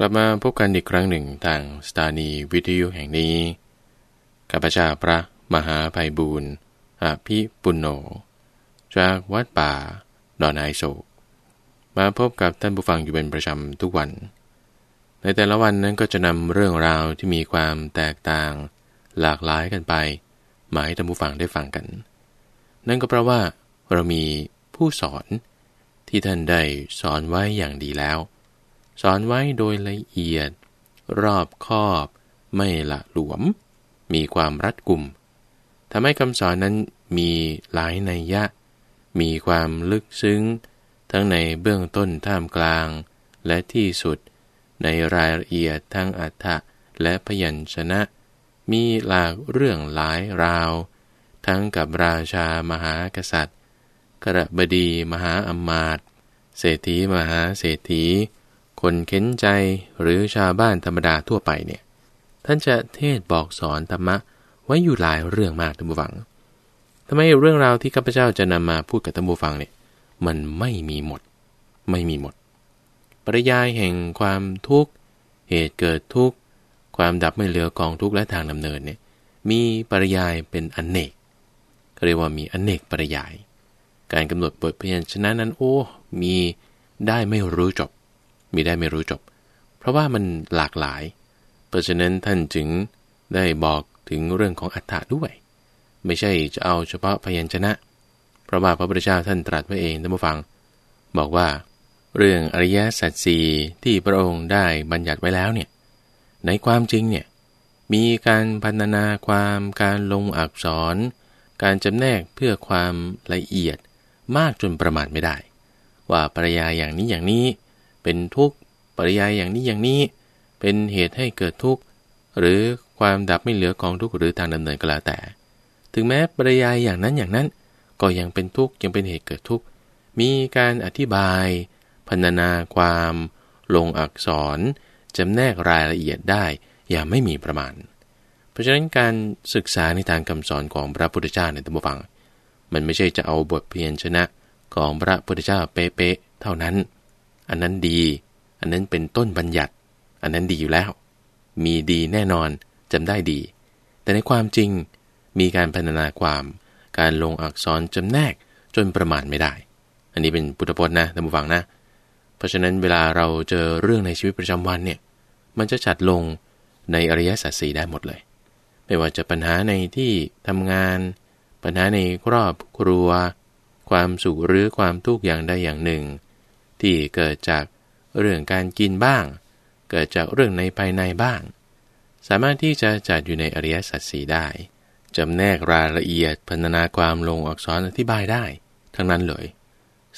กลับมาพบกันอีกครั้งหนึ่งทางสถานีวิทยุแห่งนี้ ข้าพเจ้าพระมหาภัยบูรณ์อภิปุณโญจากวัดป่า ดอนไอโศก มาพบกับท่านผู้ฟังอยู่เป็นประจำทุกวัน ในแต่ละวันนั้นก็จะนำเรื่องราวที่มีความแตกต่าง หลากหลายกันไป มาให้ท่านผู้ฟังได้ฟังกัน นั่นก็เพราะว่าเรามีผู้สอนที่ท่านได้สอนไว้อย่างดีแล้ว สอนไว้โดยละเอียด รอบคอบ ไม่ละหลวม มีความรัดกุมทำให้คำสอนนั้นมีหลายนัยยะ มีความลึกซึ้ง ทั้งในเบื้องต้นท่ามกลาง และที่สุด ในรายละเอียดทั้งอัฏฐะและพยัญชนะ มีหลากเรื่องหลายราว ทั้งกับราชามหากษัตริย์กระบดีมหาอมาตย์เศรษฐีมหาเศรษฐี คนเข็นใจหรือชาวบ้านธรรมดาทั่วไปเนี่ย ท่านจะเทศบอกสอนธรรมะไว้อยู่หลายเรื่องมากท่านผู้ฟังทำไมเรื่องราวที่ข้าพเจ้าจะนำมาพูดกับท่านผู้ฟังเนี่ย มันไม่มีหมด ไม่มีหมด ปริยายแห่งความทุกข์ เหตุเกิดทุกข์ ความดับไม่เหลือกองทุกข์และทางดำเนินเนี่ย มีปริยายเป็นอนเนกเรียกว่ามีอนเนกปริยาย การกำหนดบทพยัญชนะนั้นโอ้ มีได้ไม่รู้จบ มีได้ไม่รู้จบ เพราะว่ามันหลากหลาย เพราะฉะนั้นท่านจึงได้บอกถึงเรื่องของอัฏฐะด้วย ไม่ใช่จะเอาเฉพาะพยัญชนะ เพราะว่าพระพุทธเจ้าท่านตรัสไว้เองท่านผู้ฟัง บอกว่า เรื่องอริยสัจสี่ที่พระองค์ได้บัญญัติไว้แล้วเนี่ยในความจริงเนี่ยมีการพันนาความการลงอักษร การจำแนกเพื่อความละเอียดมากจนประมาทไม่ได้ ว่าปริยาอย่างนี้อย่างนี้ เป็นทุกข์ปริยายอย่างนี้อย่างนี้ เป็นเหตุให้เกิดทุกข์หรือความดับไม่เหลือกองทุกข์หรือทางดำเนินก็แล้วแต่ ถึงแม้ปริยายอย่างนั้นอย่างนั้น ก็ยังเป็นทุกข์ยังเป็นเหตุเกิดทุกข์มีการอธิบายพรรณนาความ ลงอักษรจำแนกรายละเอียดได้อย่างไม่มีประมาณ เพราะฉะนั้นการศึกษาในทางคำสอนของพระพุทธเจ้าในตัมฟัง มันไม่ใช่จะเอาบทเพียนชนะของพระพุทธเจ้าเป๊ะๆเท่านั้น อันนั้นดี อันนั้นเป็นต้นบัญญัติ อันนั้นดีอยู่แล้ว มีดีแน่นอนจำได้ดี แต่ในความจริงมีการพัฒนาความการลงอักษรจำแนกจนประมาณไม่ได้ อันนี้เป็นพุทธพจน์นะท่านผู้ฟังนะ เพราะฉะนั้นเวลาเราเจอเรื่องในชีวิตประจำวันเนี่ย มันจะจัดลงในอริยสัจสีได้หมดเลย ไม่ว่าจะปัญหาในที่ทำงาน ปัญหาในครอบครัว ความสุขหรือความทุกข์อย่างใดอย่างหนึ่ง ที่เกิดจากเรื่องการกินบ้าง เกิดจากเรื่องในภายในบ้าง สามารถที่จะจัดอยู่ในอริยสัจสีได้จำแนกรายละเอียดพันนาความลงอักษรอธิบายได้ ทั้งนั้นเลย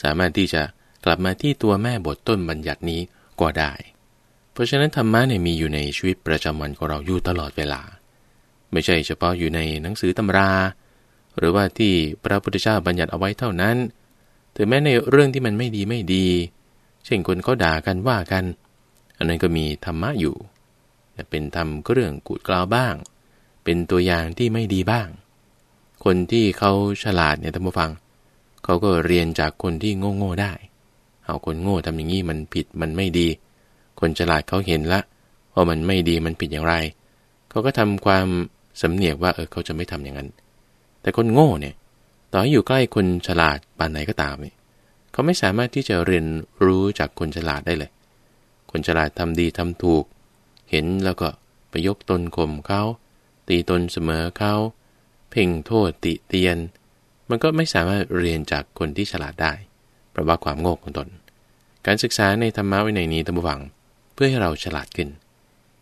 สามารถที่จะกลับมาที่ตัวแม่บทต้นบัญญัตินี้ก็ได้ เพราะฉะนั้นธรรมะเนี่ยมีอยู่ในชีวิตประจำวันของเราอยู่ตลอดเวลา ไม่ใช่เฉพาะอยู่ในหนังสือตำรา หรือว่าที่พระพุทธเจ้าบัญญัติเอาไว้เท่านั้น ถึงแม้ในเรื่องที่มันไม่ดีไม่ดี เช่นคนเขาด่ากันว่ากัน อันนั้นก็มีธรรมะอยู่แต่เป็นธรรมก็เรื่องกูดกล่าวบ้าง เป็นตัวอย่างที่ไม่ดีบ้าง คนที่เขาฉลาดเนี่ยท่านผู้ฟัง เขาก็เรียนจากคนที่โง่โง่ได้ เอาคนโง่ทำอย่างนี้มันผิดมันไม่ดี คนฉลาดเขาเห็นละว่ามันไม่ดีมันผิดอย่างไร เขาก็ทำความสำเนียกว่าเออเขาจะไม่ทำอย่างนั้น แต่คนโง่เนี่ย ต่อให้อยู่ใกล้คนฉลาดปานไหนก็ตามเนี่ยเขาไม่สามารถที่จะเรียนรู้จากคนฉลาดได้เลย คนฉลาดทำดีทำถูก เห็นแล้วก็ไปยกตนข่มเขาตีตนเสมอเขาเพ่งโทษติเตียน มันก็ไม่สามารถเรียนจากคนที่ฉลาดได้ เพราะว่าความโง่ของตน การศึกษาในธรรมะวินัยนี้ตั้งหวัง เพื่อให้เราฉลาดขึ้น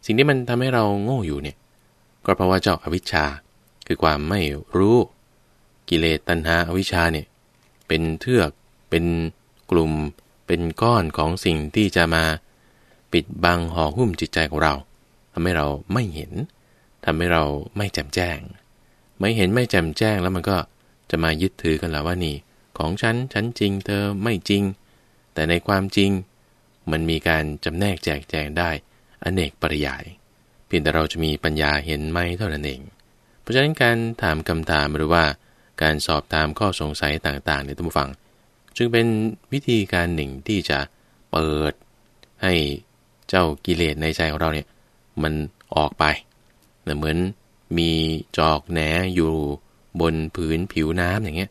สิ่งที่มันทำให้เราโง่อยู่เนี่ย ก็เพราะว่าเจ้าอาวิชชา คือความไม่รู้ กิเลสตัณหาอวิชชาเนี่ยเป็นเทือกเป็นกลุ่ม เป็นก้อนของสิ่งที่จะมาปิดบังห่อหุ้มจิตใจของเราทำให้เราไม่เห็นทำให้เราไม่แจ่มแจ้ง ไม่เห็นไม่แจ่มแจ้งแล้วมันก็จะมายึดถือกันแล้วว่านี่ ของฉันฉันจริงเธอไม่จริง แต่ในความจริง มันมีการจำแนกแจกแจงได้อเนกปริยาย เพียงแต่เราจะมีปัญญาเห็นไหมเท่านั้นเอง เพราะฉะนั้นการถามคำถามหรือว่า การสอบถามข้อสงสัยต่างๆในท่านผู้ฟัง จึงเป็นวิธีการหนึ่งที่จะเปิดให้เจ้ากิเลสในใจของเราเนี่ยมันออกไปเหมือนมีจอกแหนอยู่บนผืนผิวน้ำอย่างเงี้ย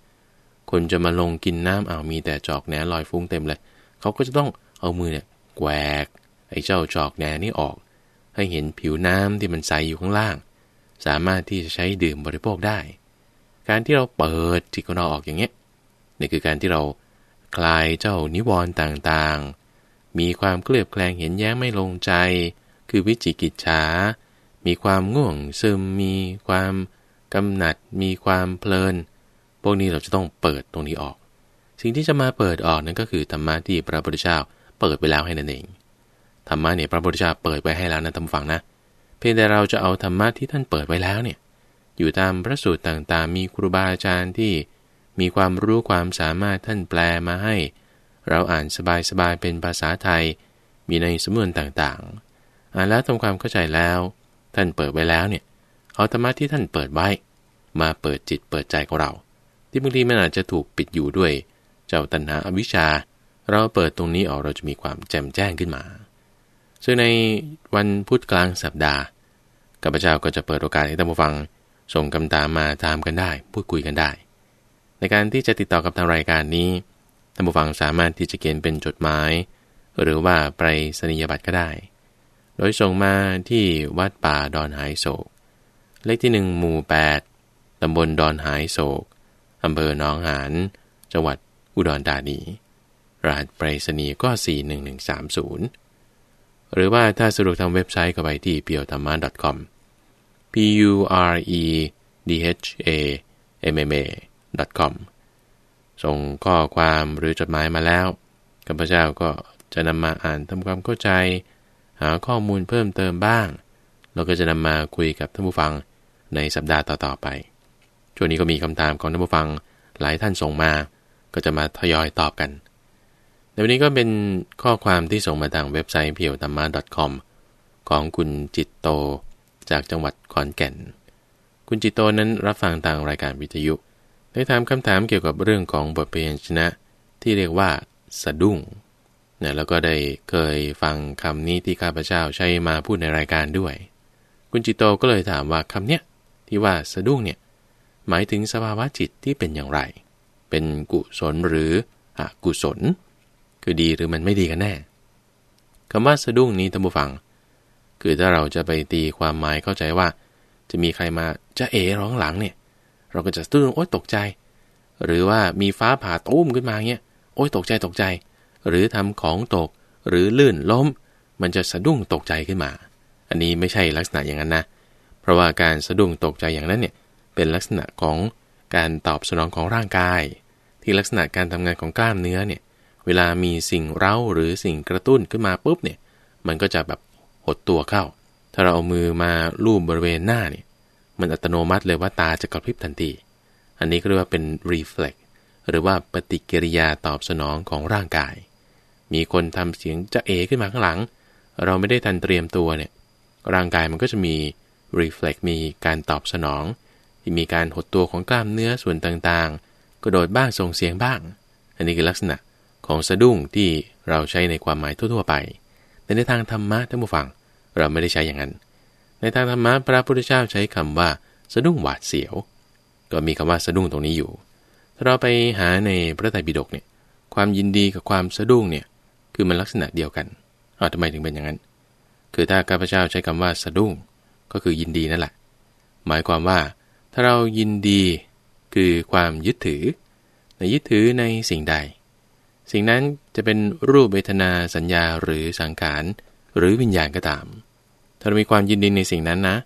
คนจะมาลงกินน้ำเอามีแต่จอกแหนลอยฟุ้งเต็มเลย เขาก็จะต้องเอามือเนี่ยแกวกไอ้เจ้าจอกแหนนี่ออก ให้เห็นผิวน้ำที่มันใสอยู่ข้างล่าง สามารถที่จะใช้ดื่มบริโภคได้ การที่เราเปิดจิตของเราออกอย่างเงี้ยนี่คือการที่เราคลายเจ้านิวรณ์ต่างๆ มีความเคลือบแคลงเห็นแย้งไม่ลงใจ คือวิจิกิจฉา มีความง่วงซึม มีความกำหนัด มีความเพลิน พวกนี้เราจะต้องเปิดตรงนี้ออก สิ่งที่จะมาเปิดออกนั่นก็คือธรรมะที่พระพุทธเจ้าเปิดไปแล้วให้นั่นเอง ธรรมะเนี่ยพระพุทธเจ้าเปิดไว้ให้แล้วนะท่านฟังนะ เพียงแต่เราจะเอาธรรมะที่ท่านเปิดไว้แล้วเนี่ย อยู่ตามพระสูตรต่างๆ มีครูบาอาจารย์ที่มีความรู้ความสามารถท่านแปลมาให้ เราอ่านสบายๆเป็นภาษาไทย มีในสมวนต่างๆ อ่านแล้วทำความเข้าใจแล้ว ท่านเปิดไว้แล้วเนี่ยเอาธรรมะที่ท่านเปิดไว้ มาเปิดจิตเปิดใจของเรา ที่บางทีมันอาจจะถูกปิดอยู่ด้วย เจ้าตัณหาอวิชชา เราเปิดตรงนี้ออกเราจะมีความแจ่มแจ้งขึ้นมาซึ่งในวันพุธกลางสัปดาห์กัปเจ้าก็จะเปิดโอกาสให้ท่านผู้ฟัง ส่งคำถามมาตามกันได้ พูดคุยกันได้ ในการที่จะติดต่อกับทางรายการนี้ท่านผู้ฟังสามารถที่จะเขียนเป็นจดหมาย หรือว่าไปสนียบัตรก็ได้ โดยส่งมาที่วัดป่าดอนหายโศก เลขที่หนึ่งหมู่ 8 ตำบลดอนหายโศก อำเภอหนองหาน จังหวัดอุดรธานี รหัสไปรษณีย์ก็ 41130 หรือว่าถ้าสะดวกทางเว็บไซต์ก็ไปที่ p i o t a m a com p u r e d h a m m a com ส่งข้อความหรือจดหมายมาแล้วข้าพเจ้าก็จะนำมาอ่านทำความเข้าใจ หาข้อมูลเพิ่มเติมบ้างเราก็จะนำมาคุยกับท่านผู้ฟังในสัปดาห์ต่อๆไป ช่วงนี้ก็มีคำถามของท่านผู้ฟังหลายท่านส่งมา ก็จะมาทยอยตอบกันในวันนี้ก็เป็นข้อความที่ส่งมาทางเว็บไซต์เพียวธรรมะ .com ของคุณจิตโต จากจังหวัดขอนแก่น คุณจิตโตนั้นรับฟังทางรายการวิทยุ ได้ถามคำถามเกี่ยวกับเรื่องของบทเพลงชนะ ที่เรียกว่า สะดุ้งนะแล้วก็ได้เคยฟังคำนี้ที่ข้าพเจ้าใช้มาพูดในรายการด้วย คุณจิตโตก็เลยถามว่าคำเนี้ยที่ว่าสะดุ้งเนี่ยหมายถึงสภาวะจิตที่เป็นอย่างไร เป็นกุศลหรืออกุศล คือดีหรือมันไม่ดีกันแน่คำว่าสะดุ้งนี้ท่านผู้ฟัง คือถ้าเราจะไปตีความหมายเข้าใจว่า จะมีใครมาจะเอ๋ร้องหลังเนี่ย เราก็จะตื่นโอ๊ยตกใจ หรือว่ามีฟ้าผ่าตุ้มขึ้นมาเงี้ยโอ๊ยตกใจตกใจ หรือทำของตกหรือลื่นล้ม มันจะสะดุ้งตกใจขึ้นมา อันนี้ไม่ใช่ลักษณะอย่างนั้นนะ เพราะว่าการสะดุ้งตกใจอย่างนั้นเนี่ยเป็นลักษณะของการตอบสนองของร่างกาย ที่ลักษณะการทำงานของกล้ามเนื้อเนี่ยเวลามีสิ่งเร้าหรือสิ่งกระตุ้นขึ้นมาปุ๊บเนี่ยมันก็จะแบบ หดตัวเข้า ถ้าเราเอามือมาลูบบริเวณหน้าเนี่ย มันอัตโนมัติเลยว่าตาจะกระพริบทันที อันนี้ก็เรียกว่าเป็น reflex หรือว่าปฏิกิริยาตอบสนองของร่างกาย มีคนทำเสียงจะเอขึ้นมาข้างหลัง เราไม่ได้ทันเตรียมตัวเนี่ย ร่างกายมันก็จะมี reflex มีการตอบสนอง ที่มีการหดตัวของกล้ามเนื้อส่วนต่างๆ กระโดดบ้างส่งเสียงบ้าง อันนี้คือลักษณะของสะดุ้งที่เราใช้ในความหมายทั่วๆไป แต่ในทางธรรมะท่านผู้ฟัง เราไม่ได้ใช้อย่างนั้น ในทางธรรมะพระพุทธเจ้าใช้คำว่าสะดุ้งหวาดเสียว ก็มีคำว่าสะดุ้งตรงนี้อยู่ ถ้าเราไปหาในพระไตรปิฎกเนี่ย ความยินดีกับความสะดุ้งเนี่ย คือมันลักษณะเดียวกันอ้าวทำไมถึงเป็นอย่างนั้น คือถ้าข้าพเจ้าใช้คำว่าสะดุ้ง ก็คือยินดีนั่นแหละ หมายความว่าถ้าเรายินดีคือความยึดถือ ในยึดถือในสิ่งใด สิ่งนั้นจะเป็นรูปเวทนาสัญญาหรือสังขารหรือวิญญาณก็ตาม ถ้าเรามีความยินดีในสิ่งนั้นนะ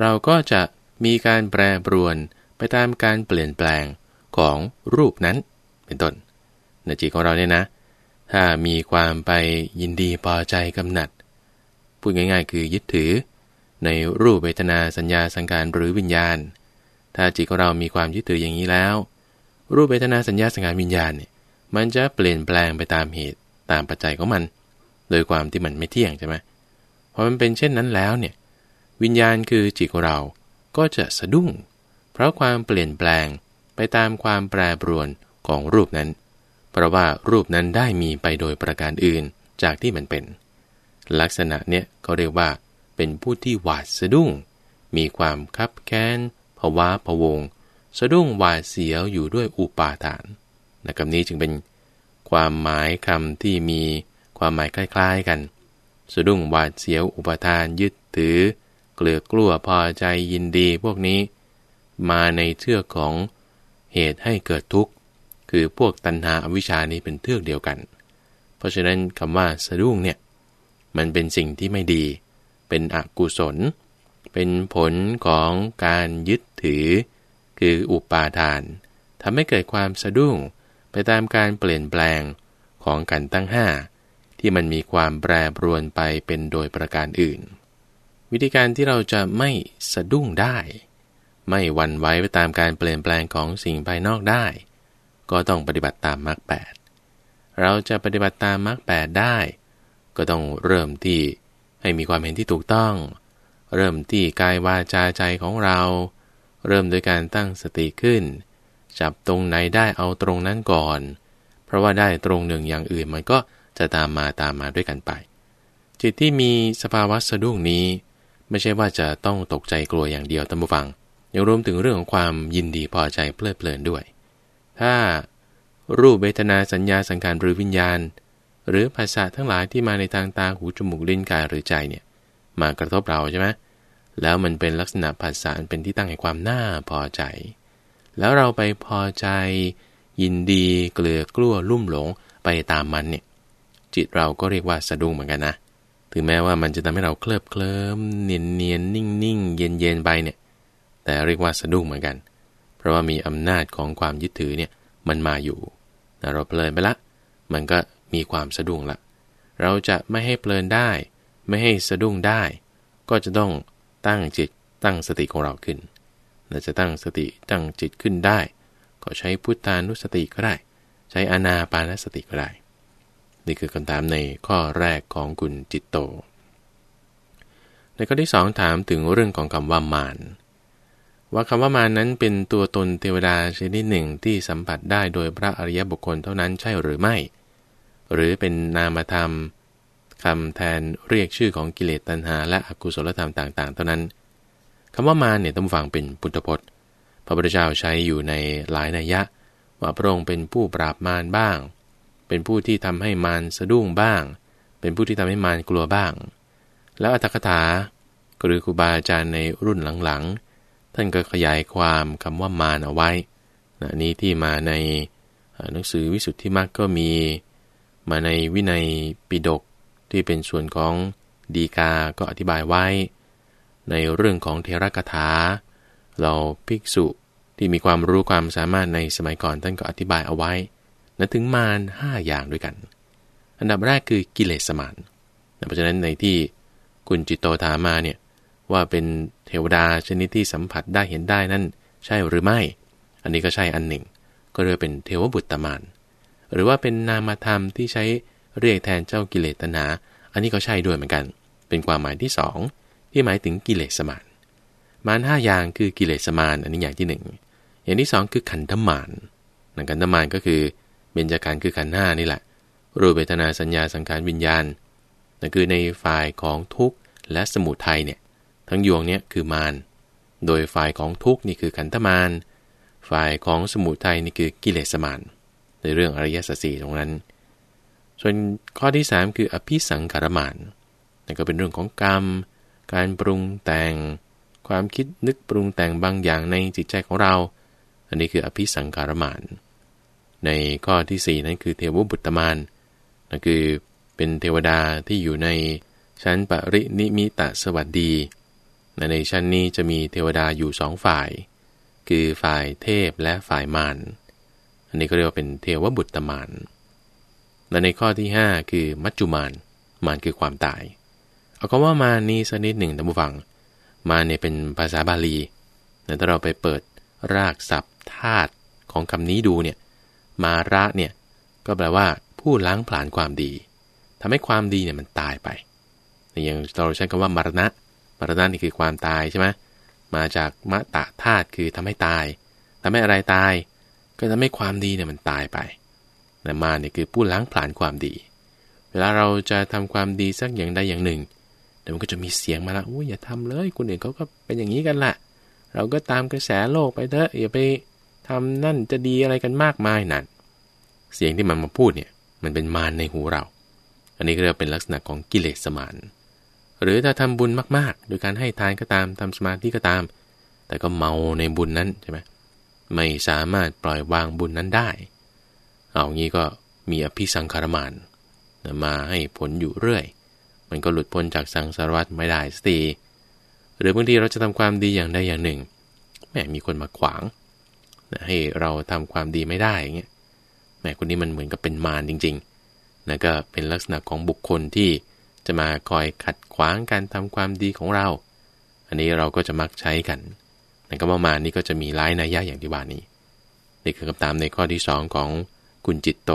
เราก็จะมีการแปรปรวนไปตามการเปลี่ยนแปลงของรูปนั้น เป็นต้นในจิตของเราเนี่ยนะ ถ้ามีความไปยินดีพอใจกำหนัด พูดง่ายๆ คือยึดถือ ในรูปเวทนาสัญญาสังการหรือวิญญาณ ถ้าจิตของเรามีความยึดถืออย่างนี้แล้ว รูปเวทนาสัญญาสังการวิญญาณเนี่ยมันจะเปลี่ยนแปลงไปตามเหตุตามปัจจัยของมัน โดยความที่มันไม่เที่ยงใช่ไหม พอมันเป็นเช่นนั้นแล้วเนี่ยวิญญาณคือจิตของเราก็จะสะดุ้ง เพราะความเปลี่ยนแปลงไปตามความแปรปรวนของรูปนั้น เพราะว่ารูปนั้นได้มีไปโดยประการอื่นจากที่มันเป็น ลักษณะเนี่ยก็เรียกว่า เป็นผู้ที่หวาดสะดุ้ง มีความคับแค้นภาวะพวง สะดุ้งหวาดเสียวอยู่ด้วยอุปาทานนะคำนี้จึงเป็นความหมายคำที่มีความหมายคล้าย ๆกัน สะดุ้งหวาดเสียวอุปทานยึดถือ เกลือกลัวพอใจยินดีพวกนี้ มาในเทือกของเหตุให้เกิดทุกข์ คือพวกตัณหาอวิชานี้เป็นเทือกเดียวกัน เพราะฉะนั้นคำว่าสะดุ้งเนี่ยมันเป็นสิ่งที่ไม่ดี เป็นอกุศล เป็นผลของการยึดถือ คืออุปาทานทำให้เกิดความสะดุ้งไปตามการเปลี่ยนแปลงของกันตั้งห้า ที่มันมีความแปรปรวนไปเป็นโดยประการอื่น วิธีการที่เราจะไม่สะดุ้งได้ ไม่วันไหวไปตามการเปลี่ยนแปลงของสิ่งภายนอกได้ ก็ต้องปฏิบัติตามมรรคแปดเราจะปฏิบัติตามมรรคแปดได้ ก็ต้องเริ่มที่ให้มีความเห็นที่ถูกต้อง เริ่มที่กายวาจาใจของเรา เริ่มโดยการตั้งสติขึ้น จับตรงไหนได้เอาตรงนั้นก่อน เพราะว่าได้ตรงหนึ่งอย่างอื่นมันก็ จะตามมาตามมาด้วยกันไป จิตที่มีสภาวะสะดุ้งนี้ ไม่ใช่ว่าจะต้องตกใจกลัวอย่างเดียวตั้งฟัง ยังรวมถึงเรื่องของความยินดีพอใจเพลิดเพลินด้วย ถ้ารูปเวทนาสัญญาสังขารหรือวิญญาณ หรือภาษาทั้งหลายที่มาในทางตาหูจมูกลิ้นกายหรือใจเนี่ยมากระทบเราใช่ไหมแล้วมันเป็นลักษณะภาษาเป็นที่ตั้งแห่งความน่าพอใจ แล้วเราไปพอใจ ยินดีเกลือกลั้วลุ่มหลงไปตามมันเนี่ย จิตเราก็เรียกว่าสะดุ้งเหมือนกันนะ ถึงแม้ว่ามันจะทำให้เราเคลิบเคลิ้มเนียนเนียนนิ่งนิ่งเย็นเย็นไปเนี่ย แต่เรียกว่าสะดุ้งเหมือนกัน เพราะว่ามีอำนาจของความยึดถือเนี่ยมันมาอยู่เราเพลินไปละ มันก็มีความสะดุ้งละ เราจะไม่ให้เพลินได้ ไม่ให้สะดุ้งได้ ก็จะต้องตั้งจิตตั้งสติของเราขึ้นเราจะตั้งสติตั้งจิตขึ้นได้ ก็ใช้พุทธานุสติก็ได้ ใช้อนาปานสติก็ได้ นี่คือคำถามในข้อแรกของคุณจิตโต ในข้อที่สองถามถึงเรื่องของคำว่ามารว่าคำว่ามารนั้นเป็นตัวตนเทวดาชนิดหนึ่งที่สัมผัสได้โดยพระอริยบุคคลเท่านั้นใช่หรือไม่ หรือเป็นนามธรรมคำแทนเรียกชื่อของกิเลสตัณหา และอกุศลธรรมต่าง ๆ เท่านั้นคำว่ามารเนี่ยต้องฟังเป็นพุทธพจน์ พระพุทธเจ้าใช้อยู่ในหลายนัยยะ ว่าพระองค์เป็นผู้ปราบมารบ้าง เป็นผู้ที่ทำให้มารสะดุ้งบ้าง เป็นผู้ที่ทำให้มารกลัวบ้าง แล้วอัตถกถาหรือครูบาอาจารย์ในรุ่นหลังๆ ท่านก็ขยายความคำว่ามารเอาไว้นนี้ที่มาในหนังสือวิสุทธิมรรคก็มี มาในวินัยปิฎกที่เป็นส่วนของดีกา ก็อธิบายไว้ ในเรื่องของเทระกถาเราภิกษุที่มีความรู้ความสามารถในสมัยก่อนท่านก็อธิบายเอาไว้ นะถึงมารห้าอย่างด้วยกัน อันดับแรกคือกิเลสมารเพราะฉะนั้นในที่คุณจิตโตถามมาเนี่ยว่าเป็นเทวดาชนิดที่สัมผัสได้เห็นได้นั่นใช่หรือไม่ อันนี้ก็ใช่อันหนึ่ง ก็เรียกเป็นเทวบุตรมารหรือว่าเป็นนามธรรมที่ใช้เรียกแทนเจ้ากิเลสตนา อันนี้ก็ใช่ด้วยเหมือนกัน เป็นความหมายที่สองที่หมายถึงกิเลสมานมานห้าอย่างคือกิเลสมานอันนี้อย่างที่หนึ่งอย่างที่สองคือขันธมานนังขันธมานก็คือ เบญจขันธ์คือขันห้านี่แหละ รูปเวทนาสัญญาสังขารวิญญาณนั่นคือในฝ่ายของทุกข์และสมุทัยเนี่ย ทั้งยวงเนี่ยคือมานโดยฝ่ายของทุกข์นี่คือขันธมานฝ่ายของสมุทัยนี่คือกิเลสมานในเรื่องอริยสัจสี่ตรงนั้น ส่วนข้อที่ 3 คืออภิสังขารมานนั่นก็เป็นเรื่องของกรรม การปรุงแต่ง ความคิดนึกปรุงแต่งบางอย่างในจิตใจของเรา อันนี้คืออภิสังขารมาน ในข้อที่ 4 นั้นคือเทวบุตรมานนั่นคือเป็นเทวดาที่อยู่ในชั้นปรินิมิตะสวัสดี ในชั้นนี้จะมีเทวดาอยู่สองฝ่าย คือฝ่ายเทพและฝ่ายมารอันนี้ก็เรียกว่าเป็นเทวบุตรมานและในข้อที่ 5 คือมัจจุมานมานคือความตาย เอาคำว่ามานี้สักนิดหนึ่งท่านผู้ฟัง มาเนี่ยเป็นภาษาบาลีแต่ถ้าเราไปเปิดรากศัพท์ธาตุของคำนี้ดูเนี่ย มาระเนี่ยก็แปลว่า ผู้ล้างผลาญความดีทำให้ความดีเนี่ยมันตายไปอย่างเราใช้คำว่ามรณะมรณะนี่คือความตายใช่ไหมมาจากมะตะธาตุคือทำให้ตายทำให้อะไรตาย ก็ทำให้ความดีเนี่ยมันตายไปแต่มาเนี่ยคือผู้ล้างผลาญความดี เวลาเราจะทำความดีสักอย่างใดอย่างหนึ่งเดี๋ยวมันก็จะมีเสียงมาละอุ้ยอย่าทำเลยคนอื่นเขาก็เป็นอย่างนี้กันละเราก็ตามกระแสโลกไปเถอะอย่าไป ทำนั่นจะดีอะไรกันมากมายนั่นเสียงที่มันมาพูดเนี่ยมันเป็นมารในหูเรา อันนี้ก็เรียกเป็นลักษณะของกิเลสมารหรือถ้าทำบุญมากๆ โดยการให้ทานก็ตามทำสมาธิก็ตาม แต่ก็เมาในบุญนั้นใช่ไหมไม่สามารถปล่อยวางบุญนั้นได้ เอางี้ก็มีอภิสังขารมานมาให้ผลอยู่เรื่อย มันก็หลุดพ้นจากสังสารวัฏไม่ได้สตีหรือบางทีเราจะทำความดีอย่างใดอย่างหนึ่งแม่มีคนมาขวาง ให้เราทำความดีไม่ได้อย่างเงี้ยแม่คนนี้มันเหมือนกับเป็นมารจริงๆนะก็เป็นลักษณะของบุคคลที่จะมาคอยขัดขวางการทำความดีของเรา อันนี้เราก็จะมักใช้กันในคำว่ามานี่ก็จะมีร้ายนัยยะอย่างที่ว่านี้นี่คือคำตามในข้อที่ 2 ของกุญจิตโต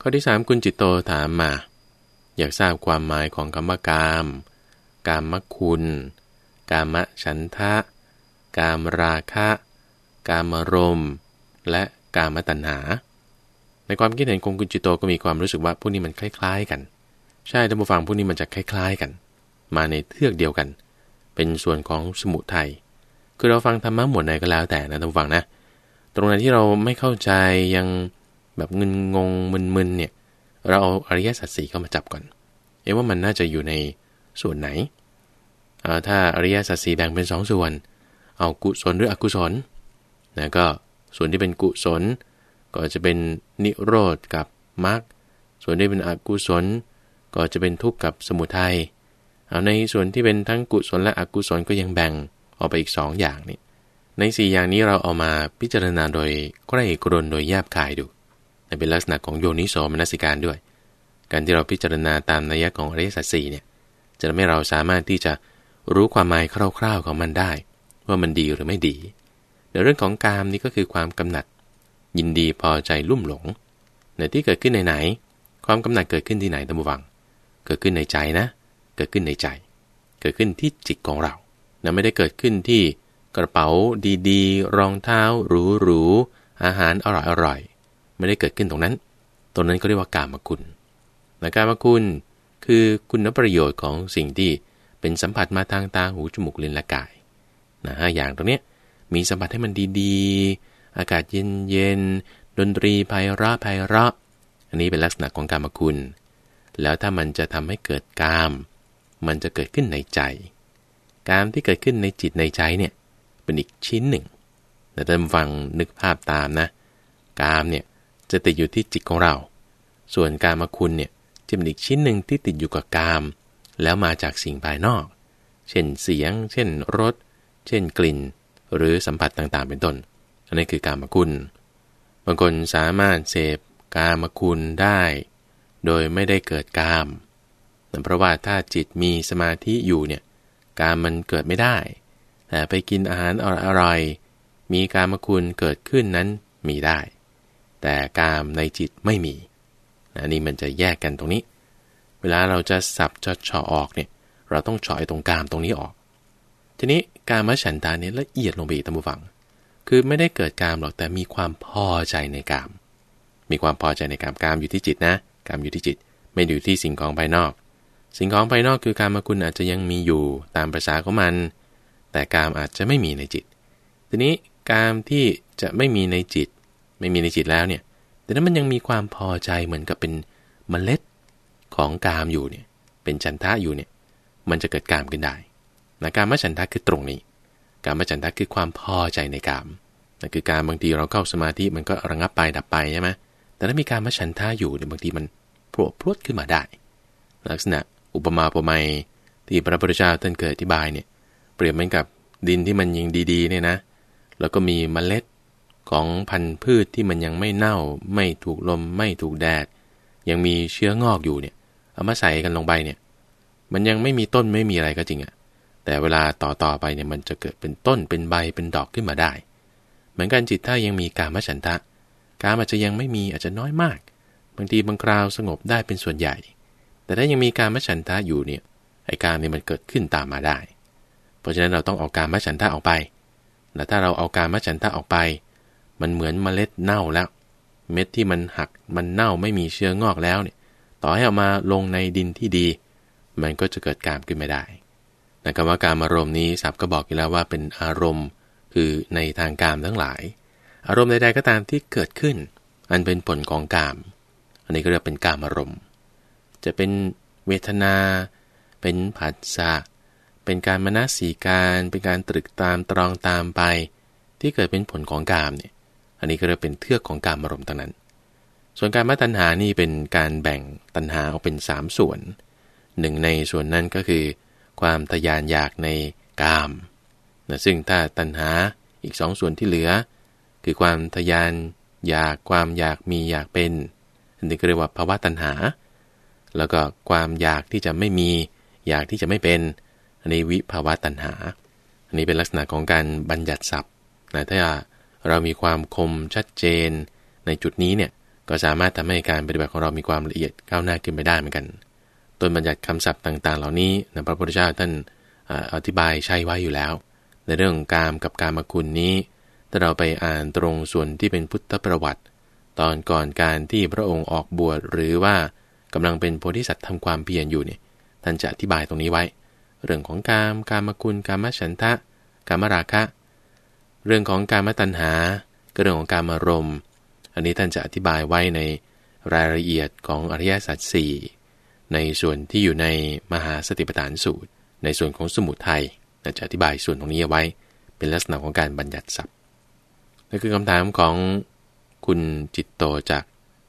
ข้อที่3กุญจิตโตถามมา อยากทราบความหมายของคำว่ากาม กามคุณ กามฉันทะ กามราคะ การมรมและการมตัณหา ในความคิดเห็นของกุญจิตโตก็มีความรู้สึกว่าพวกนี้มันคล้ายๆกัน ใช่ท่านผู้ฟังพวกนี้มันจะคล้ายๆกัน มาในเทือกเดียวกัน เป็นส่วนของสมุทัยคือเราฟังธรรมะหมวดไหนก็แล้วแต่นะท่านผู้ฟังนะ ตรงไหนที่เราไม่เข้าใจยังแบบเงินงงมึนๆเนี่ยเราเอาอริยสัจสี่เข้ามาจับก่อน เอ๊ะว่ามันน่าจะอยู่ในส่วนไหน ถ้าอริยสัจสี่แบ่งเป็นสองส่วน เอากุศลหรืออกุศล นะก็ส่วนที่เป็นกุศล ก็จะเป็นนิโรธกับมรรคส่วนที่เป็นอกุศล ก็จะเป็นทุกข์กับสมุทัยเอาในส่วนที่เป็นทั้งกุศลและอกุศลก็ยังแบ่งออกไปอีก 2 อย่างนี่ใน 4 อย่างนี้เราเอามาพิจารณาโดยใกล้กรนโดยแยบคายดูเป็นลักษณะของโยนิโสมนสิการด้วย การที่เราพิจารณาตามนัยของอริยสัจสี่เนี่ยจะทำให้เราสามารถที่จะรู้ความหมายคร่าวๆของมันได้ ว่ามันดีหรือไม่ดี เรื่องของกามนี่ก็คือความกำหนัด ยินดีพอใจลุ่มหลงในที่เกิดขึ้นในไหน ความกำหนัดเกิดขึ้นที่ไหนตั้งวัง เกิดขึ้นในใจนะ เกิดขึ้นในใจ เกิดขึ้นที่จิตของเรานะไม่ได้เกิดขึ้นที่กระเป๋าดีๆ รองเท้าหรูๆอาหารอร่อยๆไม่ได้เกิดขึ้นตรงนั้น ตรงนั้นก็เรียกว่ากามคุณนะกามคุณคือคุณประโยชน์ของสิ่งที่เป็นสัมผัสมาทางตาหูจมูกลิ้นและกายนะห้าอย่างตรงนี้ มีสัมผัสให้มันดีๆ อากาศเย็นๆ ดนตรีไพเราะไพเราะ อันนี้เป็นลักษณะของกามคุณ แล้วถ้ามันจะทำให้เกิดกาม มันจะเกิดขึ้นในใจ กามที่เกิดขึ้นในจิตในใจเนี่ยเป็นอีกชิ้นหนึ่ง แต่ท่านฟังนึกภาพตามนะ กามเนี่ยจะติดอยู่ที่จิตของเรา ส่วนกามคุณเนี่ยจะเป็นอีกชิ้นหนึ่งที่ติดอยู่กับกาม แล้วมาจากสิ่งภายนอก เช่นเสียง เช่นรส เช่นกลิ่น หรือสัมผัสต่างๆ เป็นต้น อันนี้คือกามคุณ บางคนสามารถเสพกามคุณได้ โดยไม่ได้เกิดกามเพราะว่าถ้าจิตมีสมาธิอยู่เนี่ยกามมันเกิดไม่ได้ แต่ไปกินอาหารอร่อยมีกามคุณเกิดขึ้นนั้นมีได้ แต่กามในจิตไม่มีอันนี้มันจะแยกกันตรงนี้ เวลาเราจะสับจะเฉาะออกเนี่ยเราต้องเฉาะตรงกามตรงนี้ออก ทีนี้ การมฉันตาเนี่ยละเอียดลงไปอีกตั้งฟัง คือไม่ได้เกิดกามหรอกแต่มีความพอใจในกาม มีความพอใจในกามกามอยู่ที่จิตนะกรรมอยู่ที่จิต ไม่อยู่ที่สิ่งของภายนอก สิ่งของภายนอกคือการมาคุณอาจจะยังมีอยู่ตามภาษาของมัน แต่กามอาจจะไม่มีในจิต ทีนี้กามที่จะไม่มีในจิต ไม่มีในจิตแล้วเนี่ย แต่นั้นมันยังมีความพอใจเหมือนกับเป็นเมล็ดของกามอยู่เนี่ย เป็นฉันทะอยู่เนี่ย มันจะเกิดกามขึ้นได้ นะการมฉันทะคือตรงนี้ การมฉันทะคือความพอใจในกามนั่นคือการบางทีเราเข้าสมาธิมันก็ระงับไปดับไปใช่ไหมแต่ถ้ามีการมฉันทะอยู่เนี่ยบางทีมันโผล่พรวดขึ้นมาได้ ลักษณะอุปมาอุปไมยที่พระพุทธเจ้าท่านเคยอธิบายเนี่ย เปรียบเหมือนกับดินที่มันยังดีๆเนี่ยนะ แล้วก็มีเมล็ดของพันธุ์พืชที่มันยังไม่เน่า ไม่ถูกลม ไม่ถูกแดด ยังมีเชื้องอกอยู่เนี่ย เอามาใส่กันลงไปเนี่ย มันยังไม่มีต้นไม่มีอะไรก็จริงอะ แต่เวลาต่อต่อไปเนี่ยมันจะเกิดเป็นต้นเป็นใบเป็นดอกขึ้นมาได้ เหมือนกันจิตถ้ายังมีการมฉันทะ การอาจจะยังไม่มีอาจจะน้อยมาก บางทีบางคราวสงบได้เป็นส่วนใหญ่ แต่ถ้ายังมีการมัฉันทะอยู่เนี่ยไอ้การนี่มันเกิดขึ้นตามมาได้ เพราะฉะนั้นเราต้องเอาการมัฉันทะออกไปและถ้าเราเอาการมัฉันทะออกไป มันเหมือนเมล็ดเน่าแล้ว เม็ดที่มันหักมันเน่าไม่มีเชื้องอกแล้วเนี่ย ต่อให้เอามาลงในดินที่ดี มันก็จะเกิดกามขึ้นไม่ได้ แต่คำว่าการอารมณ์นี้สับก็บอกอยู่แล้วว่าเป็นอารมณ์ คือในทางกามทั้งหลาย อารมณ์ใดๆก็ตามที่เกิดขึ้น อันเป็นผลของกาม อันนี้ก็เรียกเป็นกามอารมณ์ จะเป็นเวทนา เป็นผัสสะเป็นการมนสีการ เป็นการตรึกตามตรองตามไป ที่เกิดเป็นผลของกามเนี่ยอันนี้ก็เรียกเป็นเทือกของกามอารมณ์ทั้งนั้น ส่วนการมาตัญหานี่เป็นการแบ่งตัญหาออกเป็น 3 ส่วนหนึ่งในส่วนนั้นก็คือ ความทยานอยากในกามนะซึ่งถ้าตัณหาอีกสองส่วนที่เหลือ คือความทยานอยากความอยากมีอยากเป็นอันนี้เรียกว่าภาวะตัณหา แล้วก็ความอยากที่จะไม่มี อยากที่จะไม่เป็น อันนี้วิภาวะตัณหา อันนี้เป็นลักษณะของการบัญญัติศัพท์นะถ้าเรามีความคมชัดเจน ในจุดนี้เนี่ยก็สามารถทำให้การปฏิบัติของเรามีความละเอียดก้าวหน้าขึ้นไปได้เหมือนกัน ต้นบัญญัติคำศัพท์ต่าง ๆ เหล่านี้นะพระพุทธเจ้าท่านอธิบายใช้ไว้อยู่แล้ว ในเรื่องกามกับกามคุณนี้ ถ้าเราไปอ่านตรงส่วนที่เป็นพุทธประวัติ ตอนก่อนการที่พระองค์ออกบวชหรือว่ากำลังเป็นโพธิสัตว์ทำความเพียรอยู่เนี่ยท่านจะอธิบายตรงนี้ไว้ เรื่องของกาม กามคุณ กามฉันทะ กามราคะ เรื่องของกามตัณหาก็เรื่องของกามารมณ์ อันนี้ท่านจะอธิบายไว้ในรายละเอียดของอริยสัจสี่ ในส่วนที่อยู่ในมหาสติปัฏฐานสูตร ในส่วนของสมุทัยจะอธิบายส่วนตรงนี้เอาไว้ เป็นลักษณะของการบัญญัติศัพท์นั่นคือคำถามของคุณจิตโตจาก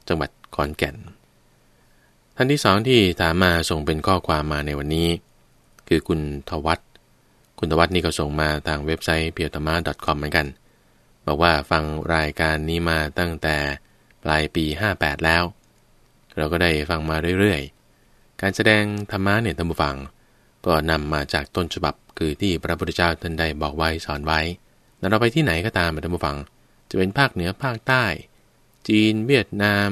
จังหวัดขอนแก่น ท่านที่สองที่ถามมาส่งเป็นข้อความมาในวันนี้ คือคุณทวัตคุณทวัตนี่ก็ส่งมาทางเว็บไซต์เพียวธรรมะ .com เหมือนกัน บอกว่าฟังรายการนี้มาตั้งแต่ปลายปี 58 แล้ว เราก็ได้ฟังมาเรื่อยๆ การแสดงธรรมะเนี่ยท่านผู้ฟัง ก็นำมาจากต้นฉบับคือที่พระพุทธเจ้าท่านได้บอกไว้สอนไว้แล้วเราไปที่ไหนก็ตามท่านผู้ฟัง จะเป็นภาคเหนือภาคใต้ จีนเวียดนาม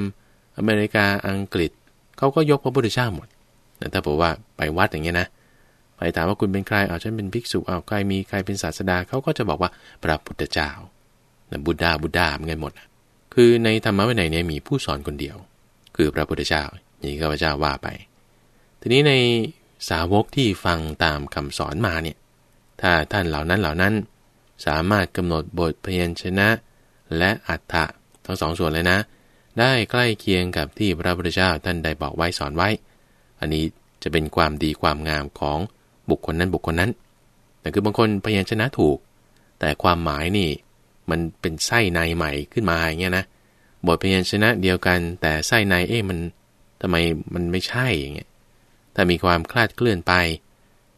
อเมริกาอังกฤษเขาก็ยกพระพุทธเจ้าหมดแต่ถ้าบอกว่าไปวัดอย่างเงี้ยนะไปถามว่าคุณเป็นใครเอาฉันเป็นภิกษุเอาใครมีใครเป็นศาสดาเขาก็จะบอกว่าพระพุทธเจ้าบุตดาบุตดาเหมือนกันหมด คือในธรรมะวินัยเนี่ยมีผู้สอนคนเดียว คือพระพุทธเจ้าอย่างที่ข้าพเจ้าว่าไป ทีนี้ในสาวกที่ฟังตามคำสอนมาเนี่ย ถ้าท่านเหล่านั้นเหล่านั้น สามารถกำหนดบทพยัญชนะ และอัฏฐะทั้งสองส่วนเลยนะ ได้ใกล้เคียงกับที่พระพุทธเจ้าท่านได้บอกไว้สอนไว้ อันนี้จะเป็นความดีความงามของบุคคลนั้นบุคคลนั้น แต่คือบางคนพยัญชนะถูก แต่ความหมายนี่มันเป็นไส้ในใหม่ขึ้นมาอย่างเงี้ยนะ บทพยัญชนะเดียวกัน แต่ไส้ในเอ๊ะมันทำไมมันไม่ใช่อย่างเงี้ย ถ้ามีความคลาดเคลื่อนไป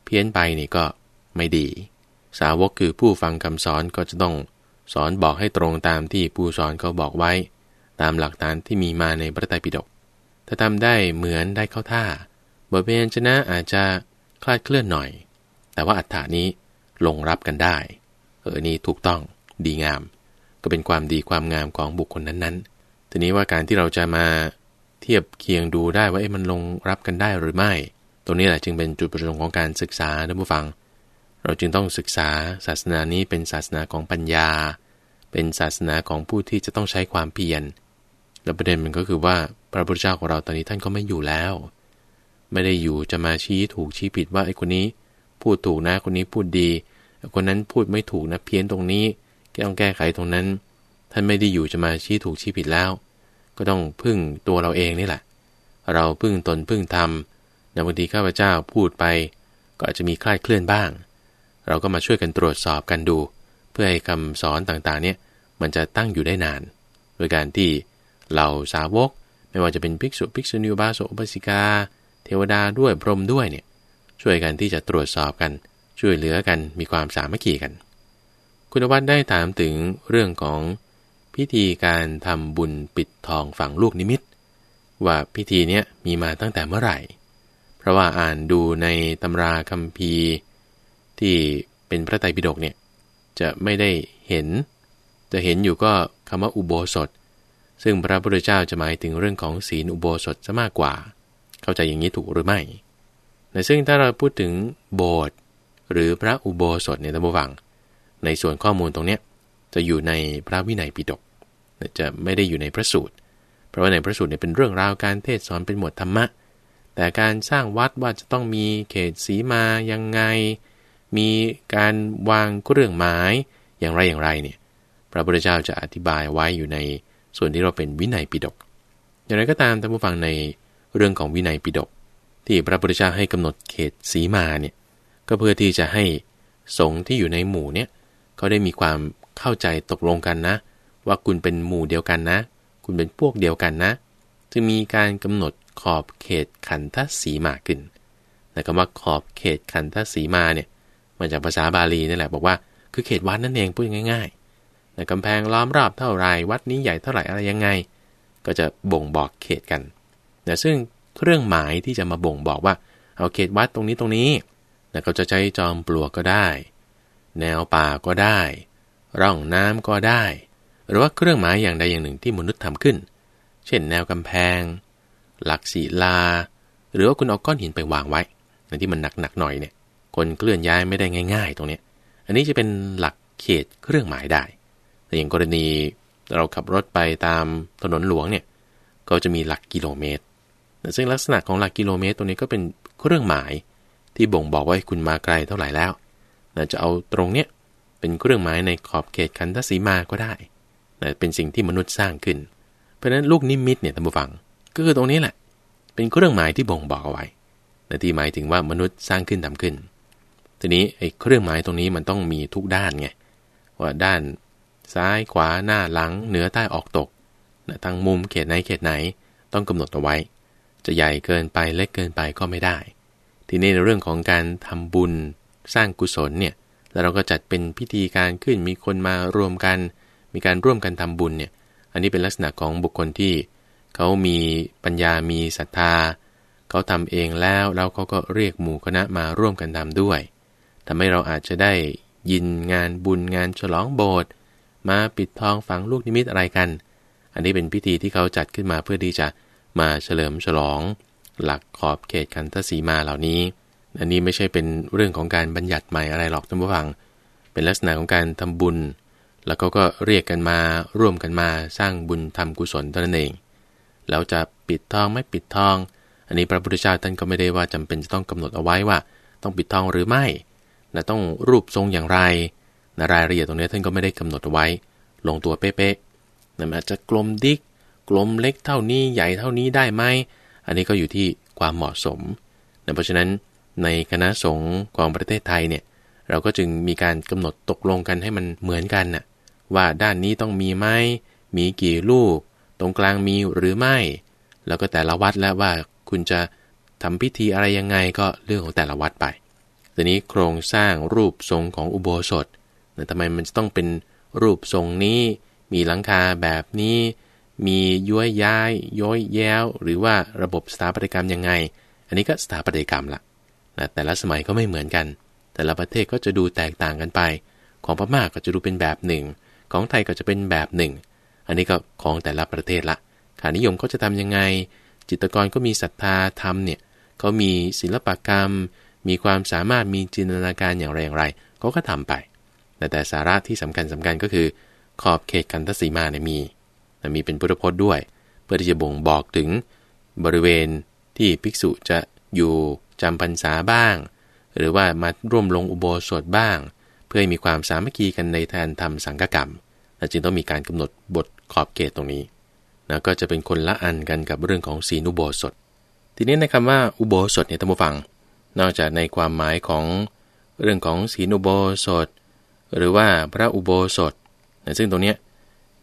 เพี้ยนไปนี่ก็ไม่ดี สาวกคือผู้ฟังคำสอนก็จะต้องสอนบอกให้ตรงตามที่ผู้สอนเขาบอกไว้ ตามหลักฐานที่มีมาในพระไตรปิฎกถ้าทำได้เหมือนได้เข้าท่าบทเรียนชนะอาจจะคลาดเคลื่อนหน่อย แต่ว่าอัฏฐานี้ลงรับกันได้ เออนี่ถูกต้องดีงาม ก็เป็นความดีความงามของบุคคลนั้นๆ ทีนี้ว่าการที่เราจะมา เทียบเคียงดูได้ว่าเอ๊ะมันลงรับกันได้หรือไม่ ตรงนี้แหละจึงเป็นจุดประสงค์ของการศึกษาท่านผู้ฟัง เราจึงต้องศึกษาศาสนานี้เป็นศาสนาของปัญญา เป็นศาสนาของผู้ที่จะต้องใช้ความเพียร และประเด็นมันก็คือว่าพระพุทธเจ้าของเราตอนนี้ท่านก็ไม่อยู่แล้ว ไม่ได้อยู่จะมาชี้ถูกชี้ผิดว่าไอ้คนนี้ พูดถูกนะคนนี้พูดดี คนนั้นพูดไม่ถูกนะเพี้ยนตรงนี้แก้ต้องแก้ไขตรงนั้น ท่านไม่ได้อยู่จะมาชี้ถูกชี้ผิดแล้ว ก็ต้องพึ่งตัวเราเองนี่แหละ เราพึ่งตนพึ่งธรรมในบางทีข้าพเจ้าพูดไป ก็อาจจะมีคลาดเคลื่อนบ้าง เราก็มาช่วยกันตรวจสอบกันดู เพื่อให้คำสอนต่างๆ เนี่ยมันจะตั้งอยู่ได้นาน โดยการที่เราสาวก ไม่ว่าจะเป็นภิกษุภิกษุณีบาสอุบาสิกา เทวดาด้วยพรหมด้วยเนี่ยช่วยกันที่จะตรวจสอบกัน ช่วยเหลือกันมีความสามัคคีกัน คุณวัฒน์ได้ถามถึงเรื่องของ พิธีการทำบุญปิดทองฝังลูกนิมิต ว่าพิธีนี้มีมาตั้งแต่เมื่อไหร่ เพราะว่าอ่านดูในตำราคัมภีร์ ที่เป็นพระไตรปิฎกเนี่ยจะไม่ได้เห็น จะเห็นอยู่ก็คำว่าอุโบสถ ซึ่งพระพุทธเจ้าจะหมายถึงเรื่องของศีลอุโบสถซะมากกว่า เข้าใจอย่างนี้ถูกหรือไม่ในซึ่งถ้าเราพูดถึงโบสถ์หรือพระอุโบสถเนี่ยท่านผู้ฟัง ในส่วนข้อมูลตรงเนี้ย จะอยู่ในพระวินัยปิฎกจะไม่ได้อยู่ในพระสูตร เพราะว่าในพระสูตรเนี่ยเป็นเรื่องราวการเทศสอนเป็นหมวดธรรมะ แต่การสร้างวัดว่าจะต้องมีเขตสีมายังไง มีการวางเครื่องหมายอย่างไรอย่างไรเนี่ย พระพุทธเจ้าจะอธิบายไว้อยู่ในส่วนที่เราเป็นวินัยปิฎก อย่างไรก็ตามท่านผู้ฟังในเรื่องของวินัยปิฎกที่พระพุทธเจ้าให้กำหนดเขตสีมาเนี่ย ก็เพื่อที่จะให้สงฆ์ที่อยู่ในหมู่เนี่ยเขาได้มีความ เข้าใจตกลงกันนะ ว่าคุณเป็นหมู่เดียวกันนะ คุณเป็นพวกเดียวกันนะ จึงมีการกำหนดขอบเขตขันธสีมาขึ้นแต่คำว่าขอบเขตขันธสีมาเนี่ยมาจากภาษาบาลีนี่แหละบอกว่าคือเขตวัดนั่นเองพูดง่ายๆแต่กำแพงล้อมรอบเท่าไรวัดนี้ใหญ่เท่าไหร่อะไรยังไง ก็จะบ่งบอกเขตกันแต่ซึ่งเครื่องหมายที่จะมาบ่งบอกว่า เอาเขตวัดตรงนี้ตรงนี้แล้วก็จะใช้จอมปลวกก็ได้ แนวป่าก็ได้ ร่องน้ำก็ได้ หรือว่าเครื่องหมายอย่างใดอย่างหนึ่งที่มนุษย์ทำขึ้น เช่นแนวกำแพง หลักศิลา หรือว่าคุณเอาก้อนหินไปวางไว้ในที่มันหนักๆหน่อยเนี่ยคนเคลื่อนย้ายไม่ได้ง่าย ๆ ตรงนี้อันนี้จะเป็นหลักเขตเครื่องหมายได้ แต่อย่างกรณีเราขับรถไปตามถนนหลวงเนี่ยก็จะมีหลักกิโลเมตร ซึ่งลักษณะของหลักกิโลเมตร ตัวนี้ก็เป็นเครื่องหมายที่บ่งบอกว่าคุณมาไกลเท่าไหร่แล้วจะเอาตรงเนี้ย เป็นเครื่องหมายในขอบเขตคันทศีมาก็ได้นะเป็นสิ่งที่มนุษย์สร้างขึ้น เพราะฉะนั้นลูกนิมิตเนี่ยท่านผู้ฟัง ก็คือตรงนี้แหละ เป็นเครื่องหมายที่บ่งบอกเอาไว้นะที่หมายถึงว่ามนุษย์สร้างขึ้นทำขึ้น ทีนี้ไอ้เครื่องหมายตรงนี้มันต้องมีทุกด้านไง ว่าด้านซ้ายขวาหน้าหลัง เหนือใต้ออกตกนะทางมุมเขตไหนเขตไหนต้องกำหนดเอาไว้ จะใหญ่เกินไปเล็กเกินไปก็ไม่ได้ ทีนี้ในเรื่องของการทำบุญสร้างกุศลเนี่ย แล้วเราก็จัดเป็นพิธีการขึ้นมีคนมารวมกัน มีการร่วมกันทำบุญเนี่ย อันนี้เป็นลักษณะของบุคคลที่ เขามีปัญญามีศรัทธา เขาทำเองแล้วแล้วเขาก็เรียกหมู่คณะมาร่วมกันทำด้วยทำให้เราอาจจะได้ยินงานบุญงานฉลองโบสถ์มาปิดทองฝังลูกนิมิตอะไรกัน อันนี้เป็นพิธีที่เขาจัดขึ้นมาเพื่อที่จะมาเฉลิมฉลอง หลักขอบเขตคันทศีมาเหล่านี้ อันนี้ไม่ใช่เป็นเรื่องของการบัญญัติใหม่อะไรหรอกท่านผู้ฟัง เป็นลักษณะของการทำบุญ แล้วก็ก็เรียกกันมาร่วมกันมาสร้างบุญทำกุศลเท่านั้นเอง แล้วจะปิดทองไม่ปิดทอง อันนี้พระพุทธเจ้าท่านก็ไม่ได้ว่าจำเป็นจะต้องกำหนดเอาไว้ว่า ต้องปิดทองหรือไม่นะต้องรูปทรงอย่างไรนะรายละเอียดตรงนี้ท่านก็ไม่ได้กำหนดเอาไว้ ลงตัวเป๊ะๆนะอาจจะกลมดิกกลมเล็กเท่านี้ใหญ่เท่านี้ได้ไหม อันนี้ก็อยู่ที่ความเหมาะสมนะเพราะฉะนั้น ในคณะสงฆ์ของประเทศไทยเนี่ยเราก็จึงมีการกำหนดตกลงกันให้มันเหมือนกันน่ะว่าด้านนี้ต้องมีไหมมีกี่รูป ตรงกลางมีหรือไม่ แล้วก็แต่ละวัดแล้วว่าคุณจะทำพิธีอะไรยังไงก็เรื่องของแต่ละวัดไปทีนี้โครงสร้างรูปทรงของอุโบสถนะทำไมมันจะต้องเป็นรูปทรงนี้ มีหลังคาแบบนี้ มีย้อยย้ายย้อยแย้ว หรือว่าระบบสถาปัตยกรรมยังไง อันนี้ก็สถาปัตยกรรมละนะ แต่ละสมัยก็ไม่เหมือนกัน แต่ละประเทศก็จะดูแตกต่างกันไป ของพม่าก็จะดูเป็นแบบหนึ่ง ของไทยก็จะเป็นแบบหนึ่ง อันนี้ก็ของแต่ละประเทศละขานิยมก็จะทํำยังไง จิตกรก็มีศรัทธาทำเนี่ยเขามีศิลปกรรม มีความสามารถมีจินตนาการอย่างไรอย่างไรเขาก็ทำไป แต่แต่สาระที่สำคัญสำคัญก็คือ ขอบเขตกันทศีมาเนี่ยมีมีเป็นพุทธพจน์ด้วย เพื่อที่จะบ่งบอกถึงบริเวณที่ภิกษุจะ อยู่จำพรรษาบ้าง หรือว่ามาร่วมลงอุโบสถบ้าง เพื่อให้มีความสามัคคีกันในแทนทำสังฆกรรมและจึงต้องมีการกำหนดบทขอบเขตตรงนี้นะก็จะเป็นคนละอันกันกับเรื่องของศีลอุโบสถ ทีนี้ในคำว่าอุโบสถเนี่ยท่านผู้ฟัง นอกจากในความหมายของเรื่องของศีลอุโบสถ หรือว่าพระอุโบสถนะซึ่งตรงนี้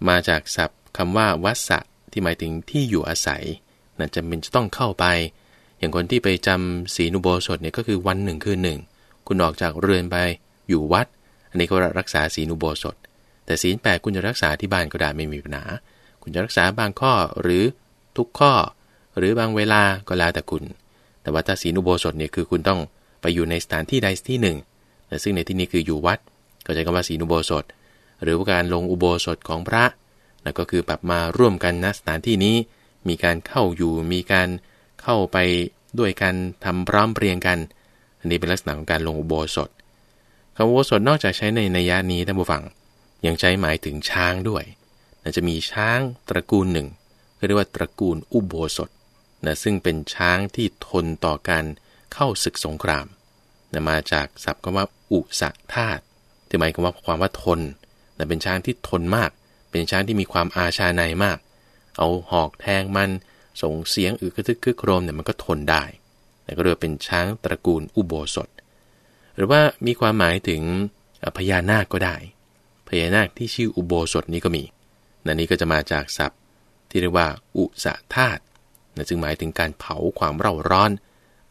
มาจากศัพท์คำว่าวัสะที่หมายถึงที่อยู่อาศัยนั่นจำเป็นจะต้องเข้าไป อย่างคนที่ไปจำศีลุโบสถเนี่ยก็คือวันหนึ่งคืนหนึ่ง คุณออกจากเรือนไปอยู่วัด อันนี้ก็รักษาศีลุโบสถ แต่ศีลแปดคุณจะรักษาที่บ้านก็ได้ไม่มีปัญหา คุณจะรักษาบางข้อหรือทุกข้อ หรือบางเวลาก็แล้วแต่คุณ แต่ว่าถ้าศีลุโบสถเนี่ยคือคุณต้องไปอยู่ในสถานที่ใดที่หนึ่งแต่ซึ่งในที่นี้คืออยู่วัด ก็ใช้คำว่าศีลุโบสถ หรือว่าการลงอุโบสถของพระนะก็คือแบบมาร่วมกันณสถานที่นี้ มีการเข้าอยู่มีการ เข้าไปด้วยกันทำพร้อมเพรียงกัน อันนี้เป็นลักษณะของการลงอุโบสถคำอุโบสถนอกจากใช้ในนัยยะนี้ท่านผู้ฟังยังใช้หมายถึงช้างด้วยจะมีช้างตระกูลหนึ่งเรียกว่าตระกูลอุโบสถนะซึ่งเป็นช้างที่ทนต่อการเข้าศึกสงครามนะมาจากศัพท์คำว่าอุสะธาตุที่หมายความว่าความว่าทนนะเป็นช้างที่ทนมาก เป็นช้างที่มีความอาชาในมาก เอาหอกแทงมัน ส่งเสียงอึกระทึกคึกโครมเนี่ยมันก็ทนได้นะก็เรียกเป็นช้างตระกูลอุโบสถ หรือว่ามีความหมายถึงพญานาคก็ได้ พญานาคที่ชื่ออุโบสถนี้ก็มีนันนี้ก็จะมาจากศัพท์ที่เรียกว่าอุสะธาตุนะจึงหมายถึงการเผาความเร่าร้อน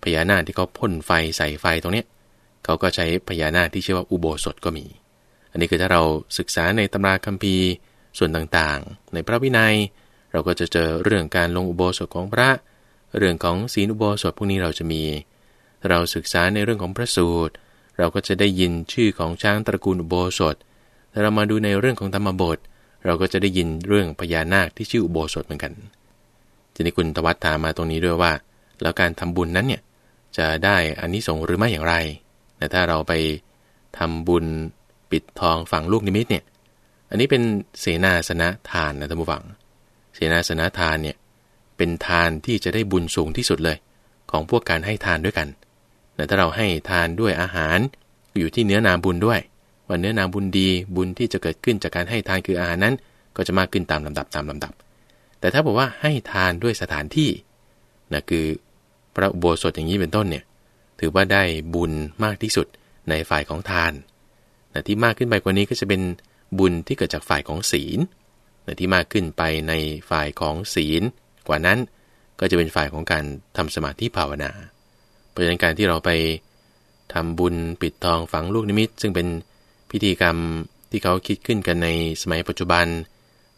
พญานาคที่เขาพ่นไฟใส่ไฟตรงนี้เขาก็ใช้พญานาคที่ชื่อว่าอุโบสถก็มี อันนี้คือถ้าเราศึกษาในตำราคัมภีร์ส่วนต่างๆ ในพระวินัย เราก็จะเจอเรื่องการลงอุโบสถของพระ เรื่องของศีลอุโบสถพวกนี้เราจะมี เราศึกษาในเรื่องของพระสูตร เราก็จะได้ยินชื่อของช้างตระกูลอุโบสถถ้าเรามาดูในเรื่องของธรรมบท เราก็จะได้ยินเรื่องพญานาคที่ชื่ออุโบสถเหมือนกันทีนี้คุณตวัตถามมาตรงนี้ด้วยว่า แล้วการทำบุญนั้นเนี่ยจะได้อานิสงส์หรือไม่อย่างไรแต่ถ้าเราไปทำบุญปิดทองฝังลูกนิมิตเนี่ย อันนี้เป็นเสนาสนะทานนะท่านผู้ฟัง เสนาสนะทานเนี่ยเป็นทานที่จะได้บุญสูงที่สุดเลย ของพวกการให้ทานด้วยกันแต่ถ้าเราให้ทานด้วยอาหารอยู่ที่เนื้อนาบุญด้วยว่าเนื้อนาบุญดีบุญที่จะเกิดขึ้นจากการให้ทานคืออาหารนั้น ก็จะมากขึ้นตามลำดับตามลำดับ แต่ถ้าบอกว่าให้ทานด้วยสถานที่นะคือพระอุโบสถอย่างนี้เป็นต้นเนี่ยถือว่าได้บุญมากที่สุดในฝ่ายของทานนะที่มากขึ้นไปกว่านี้ก็จะเป็นบุญที่เกิดจากฝ่ายของศีล ที่มากขึ้นไปในฝ่ายของศีล กว่านั้นก็จะเป็นฝ่ายของการทำสมาธิภาวนา เพราะฉะนั้นการที่เราไปทำบุญปิดทองฝังลูกนิมิต ซึ่งเป็นพิธีกรรมที่เขาคิดขึ้นกันในสมัยปัจจุบัน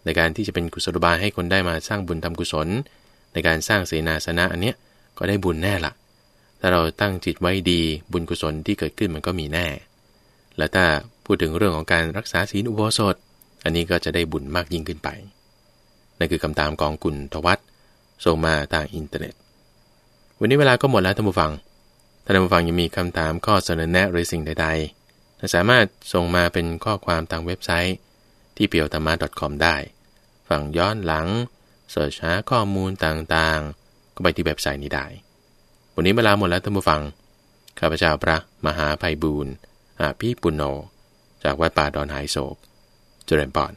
ในการที่จะเป็นกุศลบายให้คนได้มาสร้างบุญทำกุศล ในการสร้างเสนาสนะอันเนี้ยก็ได้บุญแน่ละถ้าเราตั้งจิตไว้ดีบุญกุศลที่เกิดขึ้นมันก็มีแน่ และถ้าพูดถึงเรื่องของการรักษาศีลอุโบสถ อันนี้ก็จะได้บุญมากยิ่งขึ้นไปนั่นคือคำตามของกุณทวัตส่งมาทางอินเทอร์เน็ต วันนี้เวลาก็หมดแล้วท่านผู้ฟัง ท่านผู้ฟังยังมีคำถามข้อเสนอแนะหรือสิ่งใดๆสามารถส่งมาเป็นข้อความทางเว็บไซต์ ที่เปียวธรรมะ .com ได้ ฟังย้อนหลังเสิร์ชหาข้อมูลต่างๆ ก็ไปที่เว็บไซต์นี้ได้ วันนี้เวลาหมดแล้วท่านผู้ฟัง ข้าพเจ้าพระมหาภัยบูรณ์อาพี่ปุณโญจากวัดป่าดอนหายโศก เจริญปอน